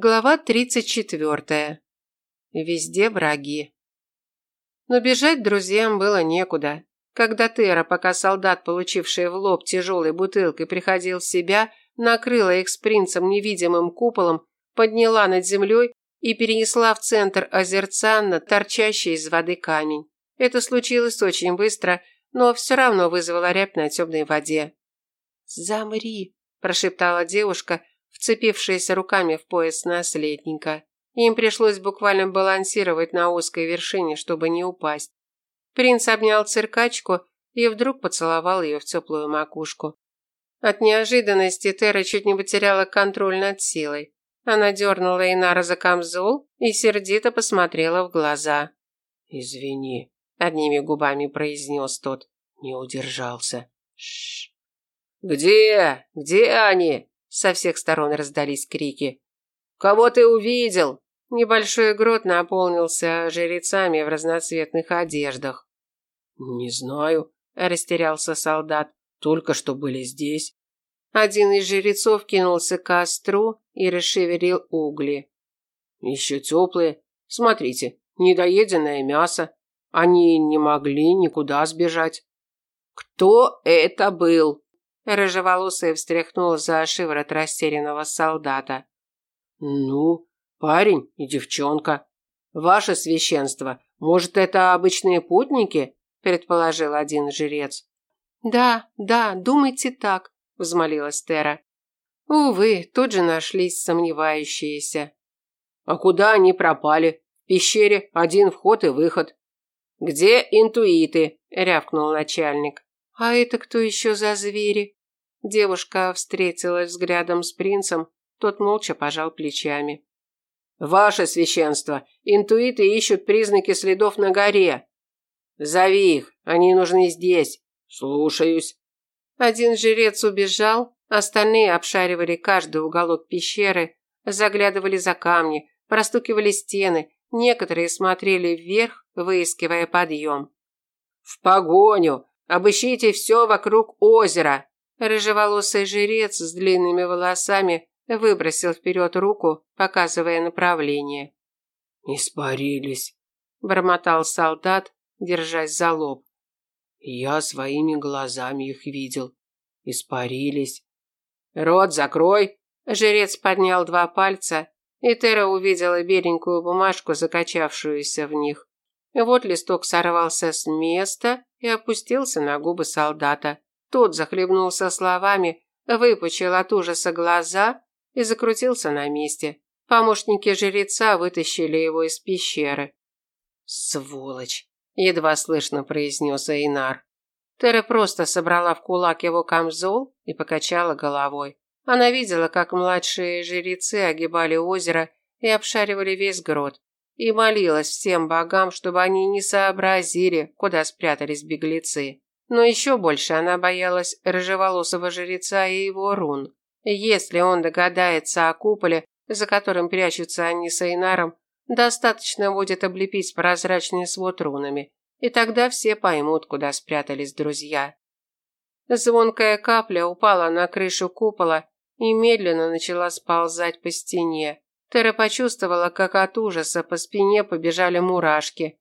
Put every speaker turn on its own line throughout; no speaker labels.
Глава 34. Везде враги. Но бежать друзьям было некуда. Когда Тера, пока солдат, получивший в лоб тяжелой бутылкой, приходил в себя, накрыла их с принцем невидимым куполом, подняла над землей и перенесла в центр озерца на торчащий из воды камень. Это случилось очень быстро, но все равно вызвало рябь на темной воде. «Замри», – прошептала девушка, вцепившаяся руками в пояс наследника. Им пришлось буквально балансировать на узкой вершине, чтобы не упасть. Принц обнял циркачку и вдруг поцеловал ее в теплую макушку. От неожиданности Тера чуть не потеряла контроль над силой. Она дернула Инара за камзол и сердито посмотрела в глаза.
«Извини», – одними губами произнес тот. Не удержался. Шш. «Где? Где они?» Со всех сторон раздались крики. «Кого ты увидел?»
Небольшой грот наполнился жрецами в разноцветных одеждах.
«Не знаю», – растерялся солдат. «Только что были здесь».
Один из жрецов кинулся к костру и расшевелил угли.
«Еще теплые. Смотрите, недоеденное мясо. Они не могли никуда сбежать». «Кто это был?»
Рыжеволосый встряхнул за шиворот растерянного солдата.
«Ну, парень и девчонка. Ваше священство, может, это обычные путники?» предположил один жрец.
«Да, да, думайте так», взмолилась Тера. Увы, тут же нашлись сомневающиеся.
«А куда они пропали? В пещере один вход и выход». «Где интуиты?» – рявкнул начальник.
«А это кто еще за звери?» Девушка встретилась взглядом с принцем, тот молча пожал плечами.
«Ваше священство, интуиты ищут признаки следов на горе. Зови их, они нужны здесь. Слушаюсь».
Один жрец убежал, остальные обшаривали каждый уголок пещеры, заглядывали за камни, простукивали стены, некоторые смотрели вверх, выискивая подъем.
«В погоню! Обыщите все вокруг озера!»
Рыжеволосый жрец с длинными волосами выбросил вперед руку, показывая направление.
«Испарились», –
бормотал солдат, держась за лоб.
«Я своими глазами их видел. Испарились». «Рот закрой!»
Жрец поднял два пальца, и Тера увидела беленькую бумажку, закачавшуюся в них. Вот листок сорвался с места и опустился на губы солдата. Тот захлебнулся словами, выпучил от ужаса глаза и закрутился на месте. Помощники жреца вытащили его из пещеры.
«Сволочь!» – едва слышно произнес Эйнар.
Тера просто собрала в кулак его камзол и покачала головой. Она видела, как младшие жрецы огибали озеро и обшаривали весь грот, и молилась всем богам, чтобы они не сообразили, куда спрятались беглецы. Но еще больше она боялась рыжеволосого жреца и его рун. Если он догадается о куполе, за которым прячутся они с Эйнаром, достаточно будет облепить прозрачный свод рунами, и тогда все поймут, куда спрятались друзья. Звонкая капля упала на крышу купола и медленно начала сползать по стене. Тера почувствовала, как от ужаса по спине побежали мурашки.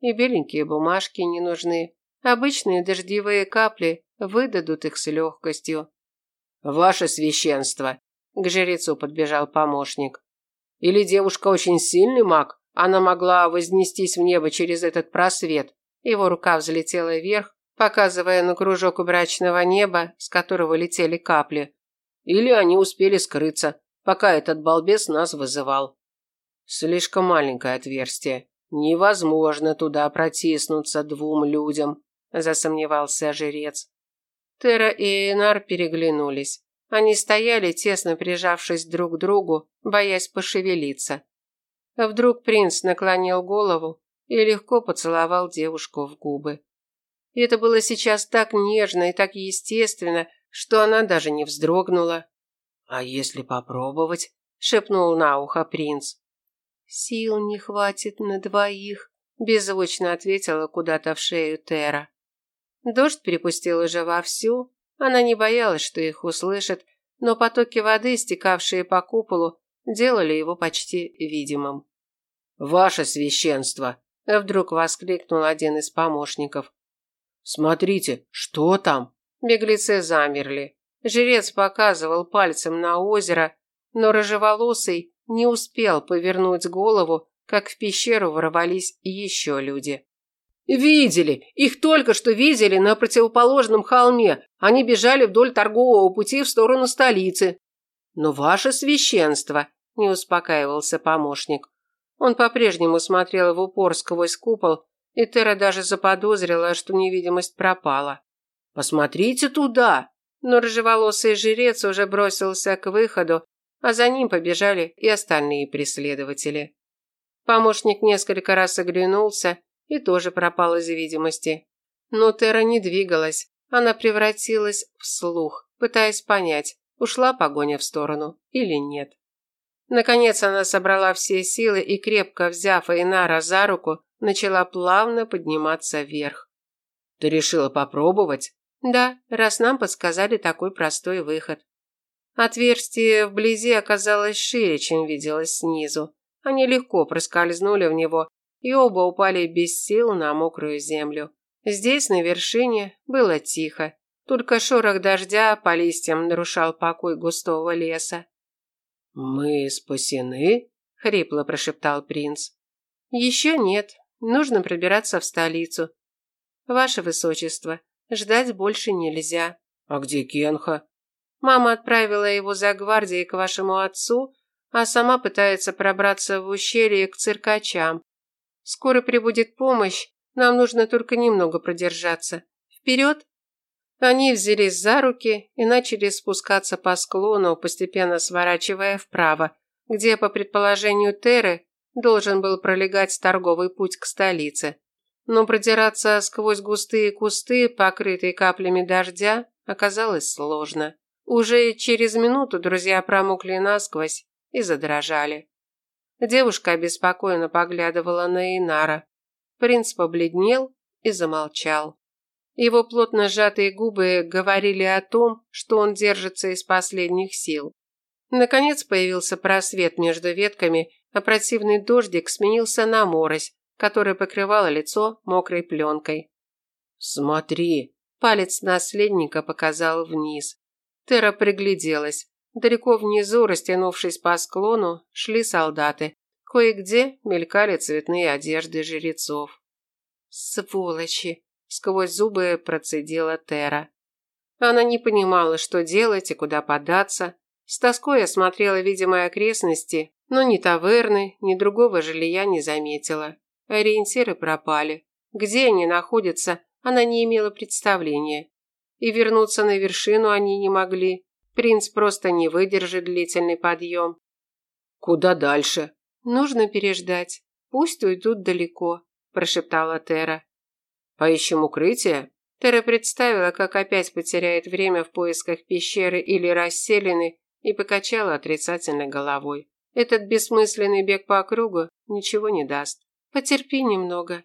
И беленькие бумажки не нужны. Обычные дождевые капли выдадут их с легкостью.
«Ваше священство!» – к жрецу подбежал помощник. «Или девушка очень сильный маг? Она могла вознестись в небо через этот просвет».
Его рука взлетела вверх, показывая на кружок брачного неба, с которого летели капли.
«Или они успели скрыться, пока этот балбес нас вызывал». «Слишком маленькое отверстие. Невозможно туда протиснуться двум людям засомневался жрец.
Тера и Энар переглянулись. Они стояли, тесно прижавшись друг к другу, боясь пошевелиться. Вдруг принц наклонил голову и легко поцеловал девушку в губы. Это было сейчас так нежно и так естественно, что она даже не вздрогнула.
«А если попробовать?»
– шепнул на ухо принц. «Сил не хватит на двоих», – беззвучно ответила куда-то в шею Тера. Дождь перепустил уже вовсю. Она не боялась, что их услышат, но потоки воды, стекавшие по куполу, делали его почти видимым.
«Ваше священство!»
– вдруг воскликнул один из помощников.
«Смотрите, что там?»
Беглецы замерли. Жрец показывал пальцем на озеро, но рыжеволосый не успел повернуть голову, как в пещеру ворвались еще люди.
«Видели! Их только что видели на противоположном холме. Они бежали вдоль торгового пути в сторону столицы».
«Но ваше священство!» – не успокаивался помощник. Он по-прежнему смотрел в упор сквозь купол, и Тера даже заподозрила, что невидимость пропала.
«Посмотрите туда!»
Но рыжеволосый жрец уже бросился к выходу, а за ним побежали и остальные преследователи. Помощник несколько раз оглянулся и тоже пропал из видимости. Но Тера не двигалась, она превратилась в слух, пытаясь понять, ушла погоня в сторону или нет. Наконец она собрала все силы и, крепко взяв Эйнара за руку, начала плавно подниматься вверх.
«Ты решила попробовать?»
«Да, раз нам подсказали такой простой выход». Отверстие вблизи оказалось шире, чем виделось снизу. Они легко проскользнули в него, и оба упали без сил на мокрую землю. Здесь, на вершине, было тихо. Только шорох дождя по листьям нарушал покой густого леса.
«Мы спасены?» – хрипло прошептал принц.
«Еще нет. Нужно пробираться в столицу. Ваше Высочество, ждать больше нельзя».
«А где Кенха?»
«Мама отправила его за гвардией к вашему отцу, а сама пытается пробраться в ущелье к циркачам. Скоро прибудет помощь, нам нужно только немного продержаться. Вперед!» Они взялись за руки и начали спускаться по склону, постепенно сворачивая вправо, где, по предположению Теры, должен был пролегать торговый путь к столице. Но продираться сквозь густые кусты, покрытые каплями дождя, оказалось сложно. Уже через минуту друзья промокли насквозь и задрожали. Девушка обеспокоенно поглядывала на Инара. Принц побледнел и замолчал. Его плотно сжатые губы говорили о том, что он держится из последних сил. Наконец появился просвет между ветками, а противный дождик сменился на морось, которая покрывала лицо мокрой пленкой.
«Смотри!»
Палец наследника показал вниз. Тера пригляделась. Далеко внизу, растянувшись по склону, шли солдаты. Кое-где мелькали цветные одежды жрецов. «Сволочи!» сквозь зубы процедила Тера. Она не понимала, что делать и куда податься. С тоской осмотрела видимые окрестности, но ни таверны, ни другого жилья не заметила. Ориентиры пропали. Где они находятся, она не имела представления. И вернуться на вершину они не могли. Принц просто не выдержит длительный подъем.
«Куда дальше?»
«Нужно переждать. Пусть уйдут далеко», – прошептала Тера.
Поищем укрытие?
Тера представила, как опять потеряет время в поисках пещеры или расселины и покачала отрицательно головой. Этот бессмысленный бег по кругу ничего не даст. Потерпи немного.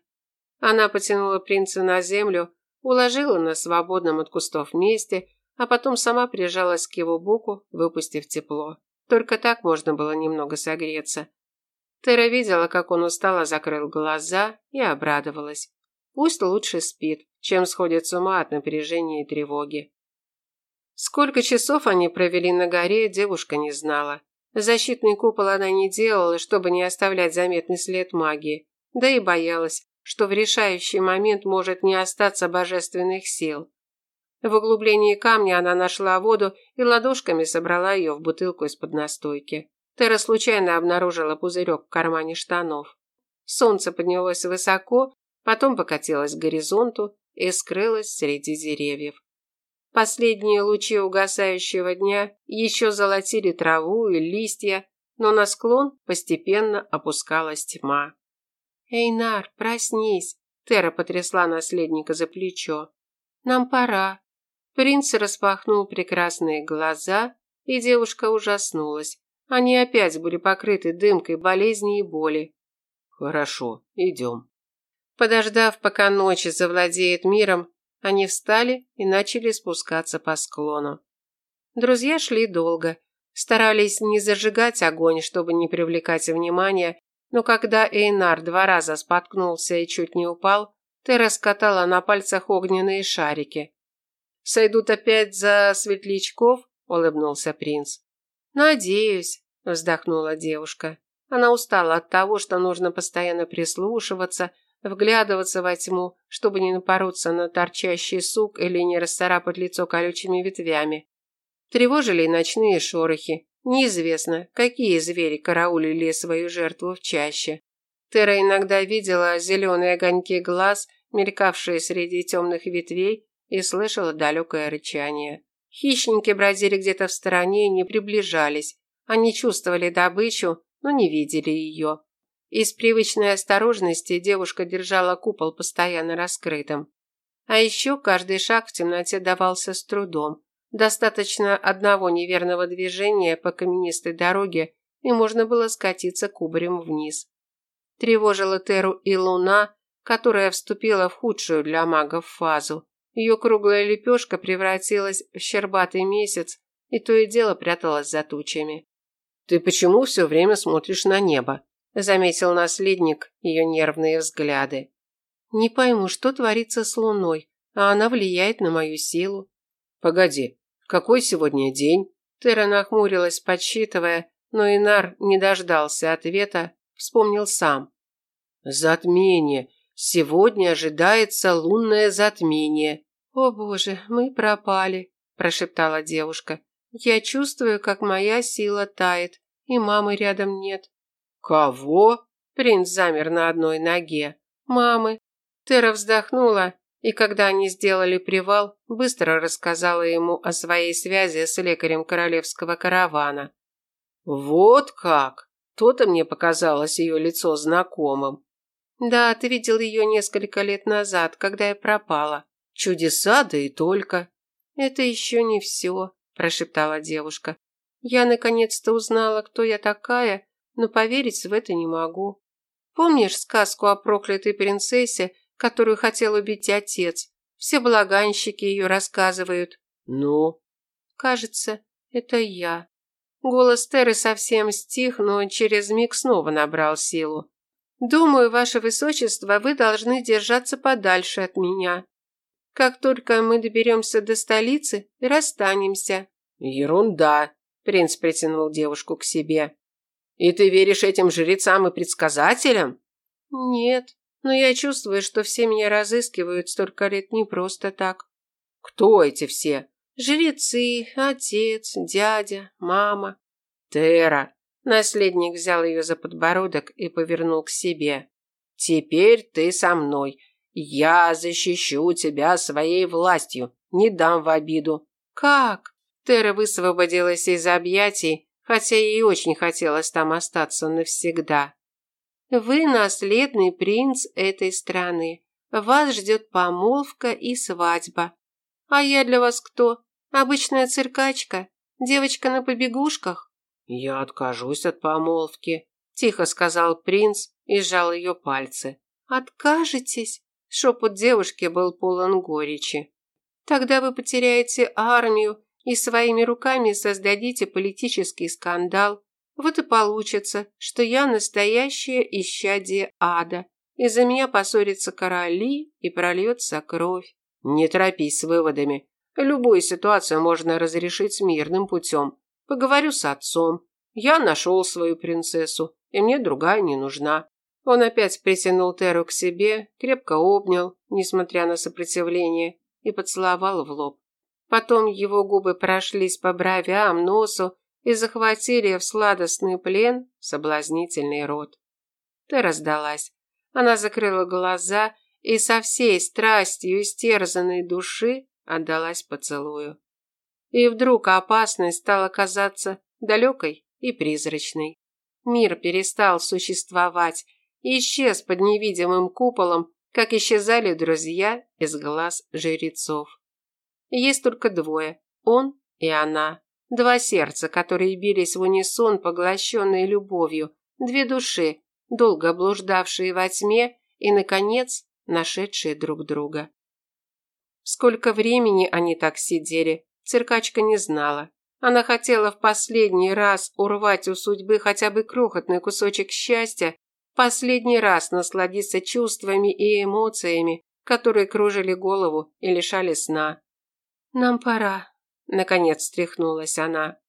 Она потянула принца на землю, уложила на свободном от кустов месте, а потом сама прижалась к его боку, выпустив тепло. Только так можно было немного согреться. Тера видела, как он устало закрыл глаза и обрадовалась. Пусть лучше спит, чем сходит с ума от напряжения и тревоги. Сколько часов они провели на горе, девушка не знала. Защитный купол она не делала, чтобы не оставлять заметный след магии, да и боялась, что в решающий момент может не остаться божественных сил. В углублении камня она нашла воду и ладошками собрала ее в бутылку из-под настойки. Тера случайно обнаружила пузырек в кармане штанов. Солнце поднялось высоко, потом покатилась к горизонту и скрылась среди деревьев. Последние лучи угасающего дня еще золотили траву и листья, но на склон постепенно опускалась тьма. «Эйнар, проснись!» Тера потрясла наследника за плечо. «Нам пора». Принц распахнул прекрасные глаза, и девушка ужаснулась. Они опять были покрыты дымкой болезни и боли.
«Хорошо, идем».
Подождав, пока ночь завладеет миром, они встали и начали спускаться по склону. Друзья шли долго. Старались не зажигать огонь, чтобы не привлекать внимания, но когда Эйнар два раза споткнулся и чуть не упал, ты раскатала на пальцах огненные шарики. «Сойдут опять за светлячков?» – улыбнулся принц. «Надеюсь», – вздохнула девушка. Она устала от того, что нужно постоянно прислушиваться, вглядываться во тьму, чтобы не напороться на торчащий сук или не расцарапать лицо колючими ветвями. Тревожили и ночные шорохи. Неизвестно, какие звери караулили свою жертву в чаще. Тера иногда видела зеленые огоньки глаз, мелькавшие среди темных ветвей, и слышала далекое рычание. Хищники бродили где-то в стороне и не приближались. Они чувствовали добычу, но не видели ее. Из привычной осторожности девушка держала купол постоянно раскрытым. А еще каждый шаг в темноте давался с трудом. Достаточно одного неверного движения по каменистой дороге, и можно было скатиться кубарем вниз. Тревожила Теру и луна, которая вступила в худшую для магов фазу. Ее круглая лепешка превратилась в щербатый месяц, и то и дело пряталась за тучами. «Ты почему все время смотришь на небо?» – заметил наследник ее нервные взгляды. «Не пойму, что творится с луной, а она влияет на мою силу». «Погоди, какой сегодня день?» Тера нахмурилась, подсчитывая, но Инар не дождался ответа, вспомнил сам. «Затмение. Сегодня ожидается лунное затмение». «О боже, мы пропали», – прошептала девушка. «Я чувствую, как моя сила тает, и мамы рядом нет».
«Кого?»
Принц замер на одной ноге. «Мамы». Тера вздохнула и когда они сделали привал, быстро рассказала ему о своей связи с лекарем королевского каравана.
«Вот как! То-то мне показалось ее лицо знакомым».
«Да, ты видел ее несколько лет назад, когда я пропала.
Чудеса, да и только».
«Это еще не все», – прошептала девушка. «Я наконец-то узнала, кто я такая, но поверить в это не могу. Помнишь сказку о проклятой принцессе, которую хотел убить отец. Все благанщики ее рассказывают.
Ну?
Кажется, это я. Голос Теры совсем стих, но через миг снова набрал силу. Думаю, ваше высочество, вы должны держаться подальше от меня. Как только мы доберемся до столицы, расстанемся.
Ерунда, принц притянул девушку к себе. И ты веришь этим жрецам и предсказателям?
Нет, но я чувствую, что все меня разыскивают столько лет не просто так.
Кто эти все?
Жрецы, отец, дядя, мама.
Тера.
Наследник взял ее за подбородок и повернул к себе.
Теперь ты со мной. Я защищу тебя своей властью. Не дам в обиду.
Как? Тера высвободилась из объятий, хотя ей очень хотелось там остаться навсегда. Вы наследный принц этой страны. Вас ждет помолвка и свадьба. А я для вас кто? Обычная циркачка? Девочка на побегушках?
Я откажусь от помолвки,
тихо сказал принц и сжал ее пальцы. Откажетесь? Шепот девушки был полон горечи. Тогда вы потеряете армию и своими руками создадите политический скандал. Вот и получится, что я настоящее исчадие ада. Из-за меня поссорятся короли и прольется кровь.
Не торопись с выводами. Любую ситуацию можно разрешить мирным путем. Поговорю с отцом. Я нашел свою принцессу, и мне другая не нужна.
Он опять притянул Теру к себе, крепко обнял, несмотря на сопротивление, и поцеловал в лоб. Потом его губы прошлись по бровям, носу и захватили в сладостный плен соблазнительный рот. Ты раздалась. Она закрыла глаза и со всей страстью истерзанной души отдалась поцелую. И вдруг опасность стала казаться далекой и призрачной. Мир перестал существовать, исчез под невидимым куполом, как исчезали друзья из глаз жрецов. Есть только двое – он и она. Два сердца, которые бились в унисон, поглощенные любовью, две души, долго блуждавшие во тьме и, наконец, нашедшие друг друга. Сколько времени они так сидели, циркачка не знала. Она хотела в последний раз урвать у судьбы хотя бы крохотный кусочек счастья, последний раз насладиться чувствами и эмоциями, которые кружили голову и лишали сна. «Нам пора», – наконец встряхнулась она.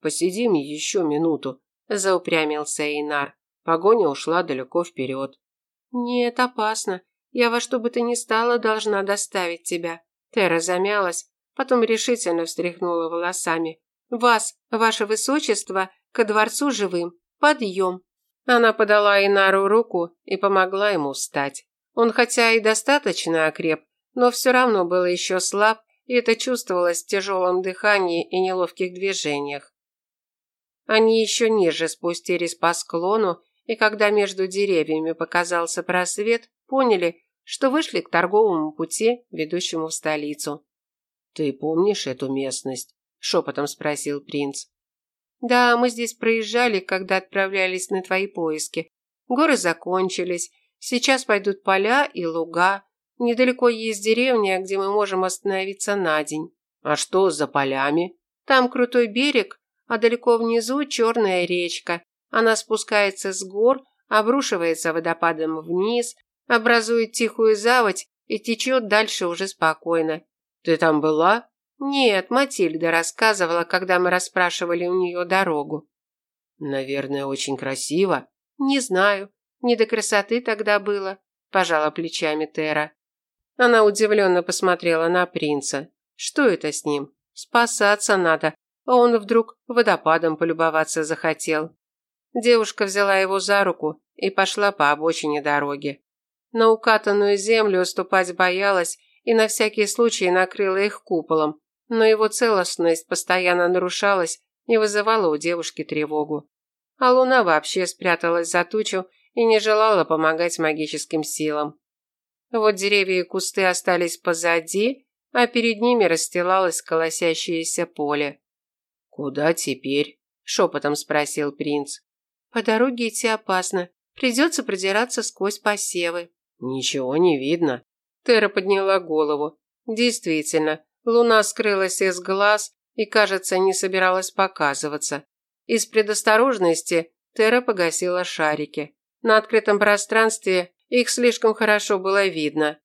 «Посидим еще минуту», – заупрямился Эйнар. Погоня ушла далеко вперед.
«Нет, опасно. Я во что бы то ни стало должна доставить тебя». Тера замялась, потом решительно встряхнула волосами. «Вас, ваше высочество, ко дворцу живым. Подъем!» Она подала Инару руку и помогла ему встать. Он хотя и достаточно окреп, но все равно был еще слаб, и это чувствовалось в тяжелом дыхании и неловких движениях. Они еще ниже спустились по склону, и когда между деревьями показался просвет, поняли, что вышли к торговому пути, ведущему в столицу.
«Ты помнишь эту местность?» – шепотом спросил принц.
«Да, мы здесь проезжали, когда отправлялись на твои поиски. Горы закончились, сейчас пойдут поля и луга. Недалеко есть деревня, где мы можем остановиться на день».
«А что за полями?»
«Там крутой берег, а далеко внизу черная речка. Она спускается с гор, обрушивается водопадом вниз, образует тихую заводь и течет дальше уже спокойно.
Ты там была?
Нет, Матильда рассказывала, когда мы расспрашивали у нее дорогу.
Наверное, очень красиво.
Не знаю. Не до красоты тогда было, пожала плечами Тера. Она удивленно посмотрела на принца. Что это с ним? Спасаться надо, а он вдруг водопадом полюбоваться захотел. Девушка взяла его за руку и пошла по обочине дороги. На укатанную землю ступать боялась и на всякий случай накрыла их куполом, но его целостность постоянно нарушалась и вызывала у девушки тревогу. А луна вообще спряталась за тучу и не желала помогать магическим силам. Вот деревья и кусты остались позади, а перед ними расстилалось колосящееся поле.
«Куда теперь?» – шепотом спросил принц.
«По дороге идти опасно. Придется продираться сквозь посевы».
«Ничего не видно».
Тера подняла голову. Действительно, луна скрылась из глаз и, кажется, не собиралась показываться. Из предосторожности Тера погасила шарики. На открытом пространстве их слишком хорошо было видно.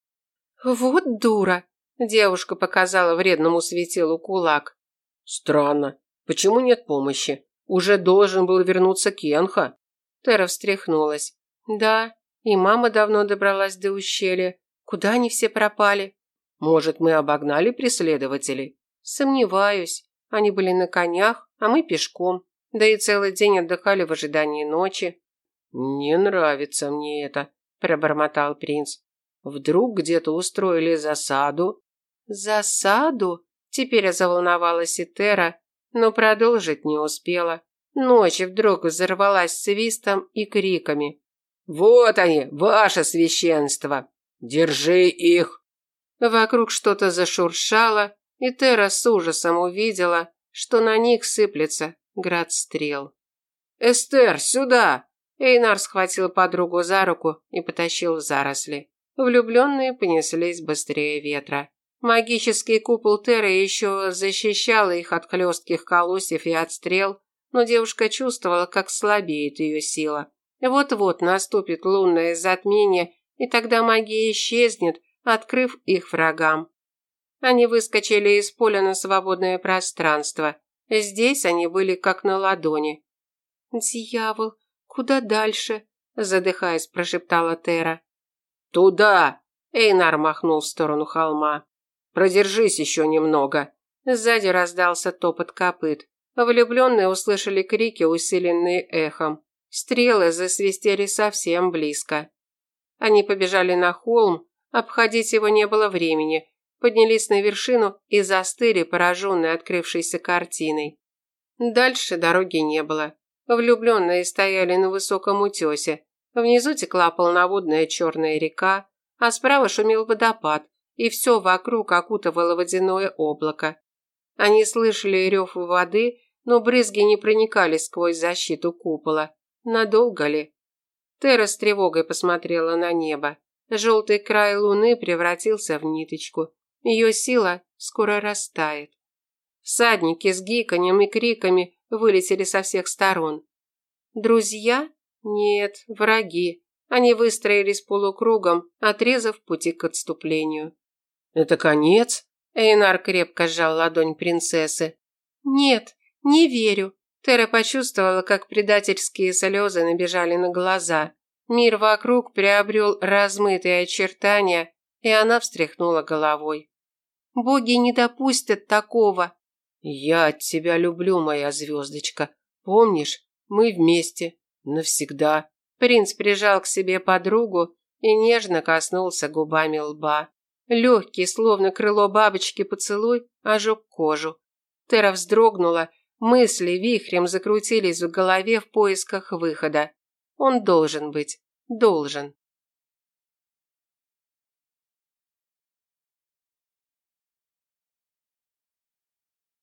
«Вот дура!» – девушка показала вредному светилу кулак.
«Странно. Почему нет помощи? Уже должен был вернуться Кенха».
Тера встряхнулась. «Да, и мама давно добралась до ущелья. Куда они все пропали?
Может, мы обогнали преследователей?
Сомневаюсь. Они были на конях, а мы пешком. Да и целый день отдыхали в ожидании ночи.
Не нравится мне это, пробормотал принц. Вдруг где-то устроили засаду?
Засаду? Теперь заволновалась и Тера, но продолжить не успела. Ночь вдруг взорвалась свистом и криками.
«Вот они, ваше священство! Держи их!»
Вокруг что-то зашуршало, и Тера с ужасом увидела, что на них сыплется град стрел.
«Эстер, сюда!»
Эйнар схватил подругу за руку и потащил в заросли. Влюбленные понеслись быстрее ветра. Магический купол Теры еще защищал их от хлестких колосьев и от стрел, но девушка чувствовала, как слабеет ее сила. Вот-вот наступит лунное затмение, и тогда магия исчезнет, открыв их врагам. Они выскочили из поля на свободное пространство. Здесь они были как на ладони. «Дьявол, куда дальше?» – задыхаясь, прошептала Тера.
«Туда!» – Эйнар махнул в сторону холма. «Продержись еще немного».
Сзади раздался топот копыт. Влюбленные услышали крики, усиленные эхом. Стрелы засвистели совсем близко. Они побежали на холм, обходить его не было времени, поднялись на вершину и застыли, пораженные открывшейся картиной. Дальше дороги не было. Влюбленные стояли на высоком утесе. Внизу текла полноводная черная река, а справа шумел водопад, и все вокруг окутывало водяное облако. Они слышали рев воды, но брызги не проникали сквозь защиту купола. Надолго ли? Тера с тревогой посмотрела на небо. Желтый край луны превратился в ниточку. Ее сила скоро растает. Всадники с гиканьем и криками вылетели со всех сторон. Друзья? Нет, враги. Они выстроились полукругом, отрезав пути к отступлению.
«Это конец?»
Эйнар крепко сжал ладонь принцессы. «Нет, не верю». Тера почувствовала, как предательские слезы набежали на глаза. Мир вокруг приобрел размытые очертания, и она встряхнула головой. «Боги не допустят такого!»
«Я тебя люблю, моя звездочка. Помнишь, мы вместе. Навсегда».
Принц прижал к себе подругу и нежно коснулся губами лба. Легкий, словно крыло бабочки поцелуй, ожег кожу. Тера вздрогнула, мысли вихрем закрутились в голове в поисках выхода. Он должен быть, должен.